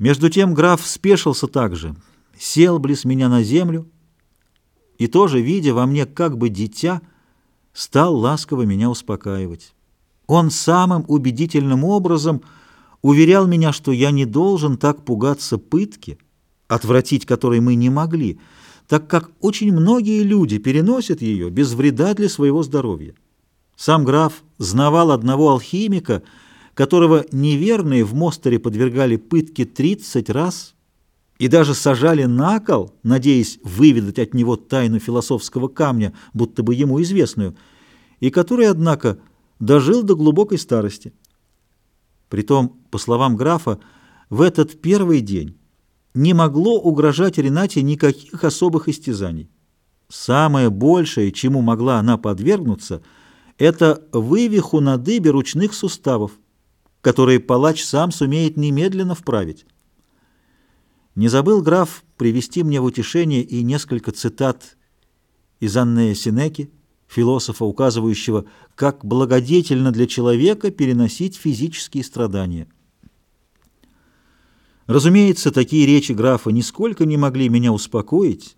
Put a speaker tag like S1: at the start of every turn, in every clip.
S1: Между тем граф спешился также, сел близ меня на землю и тоже, видя во мне как бы дитя, стал ласково меня успокаивать. Он самым убедительным образом уверял меня, что я не должен так пугаться пытки, отвратить которой мы не могли, так как очень многие люди переносят ее без вреда для своего здоровья. Сам граф знавал одного алхимика, которого неверные в Мостере подвергали пытке 30 раз и даже сажали на кол, надеясь выведать от него тайну философского камня, будто бы ему известную, и который, однако, дожил до глубокой старости. Притом, по словам графа, в этот первый день не могло угрожать Ренате никаких особых истязаний. Самое большее, чему могла она подвергнуться, это вывиху на дыбе ручных суставов, которые палач сам сумеет немедленно вправить. Не забыл граф привести мне в утешение и несколько цитат из Аннея Синеки, философа, указывающего, как благодетельно для человека переносить физические страдания. Разумеется, такие речи графа нисколько не могли меня успокоить,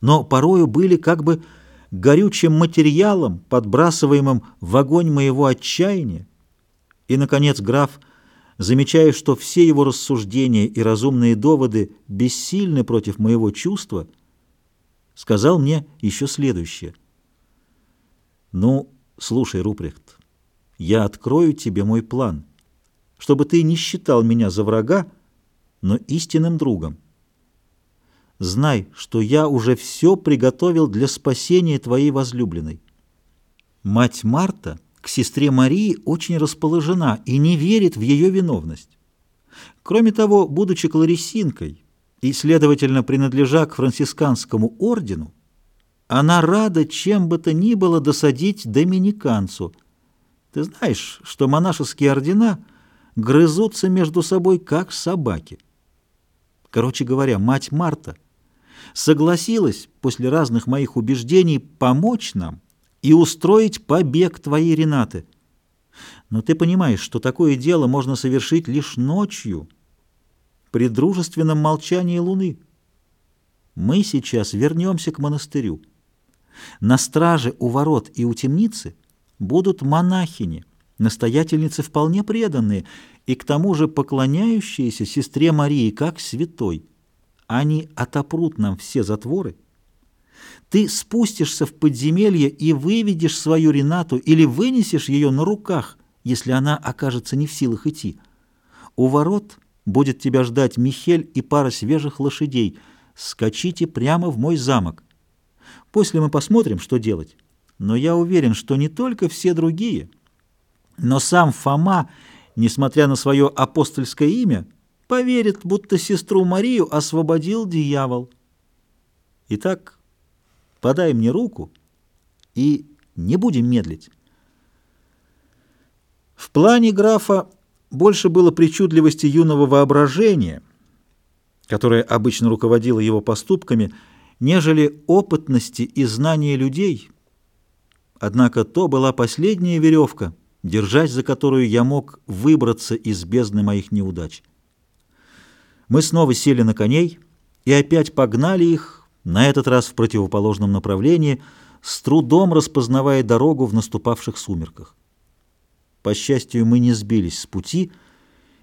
S1: но порою были как бы горючим материалом, подбрасываемым в огонь моего отчаяния, и, наконец, граф, замечая, что все его рассуждения и разумные доводы бессильны против моего чувства, сказал мне еще следующее. «Ну, слушай, Рупрехт, я открою тебе мой план, чтобы ты не считал меня за врага, но истинным другом. Знай, что я уже все приготовил для спасения твоей возлюбленной. Мать Марта — к сестре Марии очень расположена и не верит в ее виновность. Кроме того, будучи кларисинкой и, следовательно, принадлежа к францисканскому ордену, она рада чем бы то ни было досадить доминиканцу. Ты знаешь, что монашеские ордена грызутся между собой, как собаки. Короче говоря, мать Марта согласилась после разных моих убеждений помочь нам, и устроить побег твоей Ренаты. Но ты понимаешь, что такое дело можно совершить лишь ночью, при дружественном молчании луны. Мы сейчас вернемся к монастырю. На страже у ворот и у темницы будут монахини, настоятельницы вполне преданные, и к тому же поклоняющиеся сестре Марии как святой. Они отопрут нам все затворы, ты спустишься в подземелье и выведешь свою Ренату или вынесешь ее на руках, если она окажется не в силах идти. У ворот будет тебя ждать Михель и пара свежих лошадей. Скачите прямо в мой замок. После мы посмотрим, что делать. Но я уверен, что не только все другие, но сам Фома, несмотря на свое апостольское имя, поверит, будто сестру Марию освободил дьявол. Итак, подай мне руку и не будем медлить. В плане графа больше было причудливости юного воображения, которое обычно руководило его поступками, нежели опытности и знания людей. Однако то была последняя веревка, держась за которую я мог выбраться из бездны моих неудач. Мы снова сели на коней и опять погнали их, на этот раз в противоположном направлении, с трудом распознавая дорогу в наступавших сумерках. По счастью, мы не сбились с пути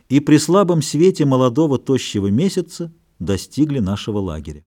S1: и при слабом свете молодого тощего месяца достигли нашего лагеря.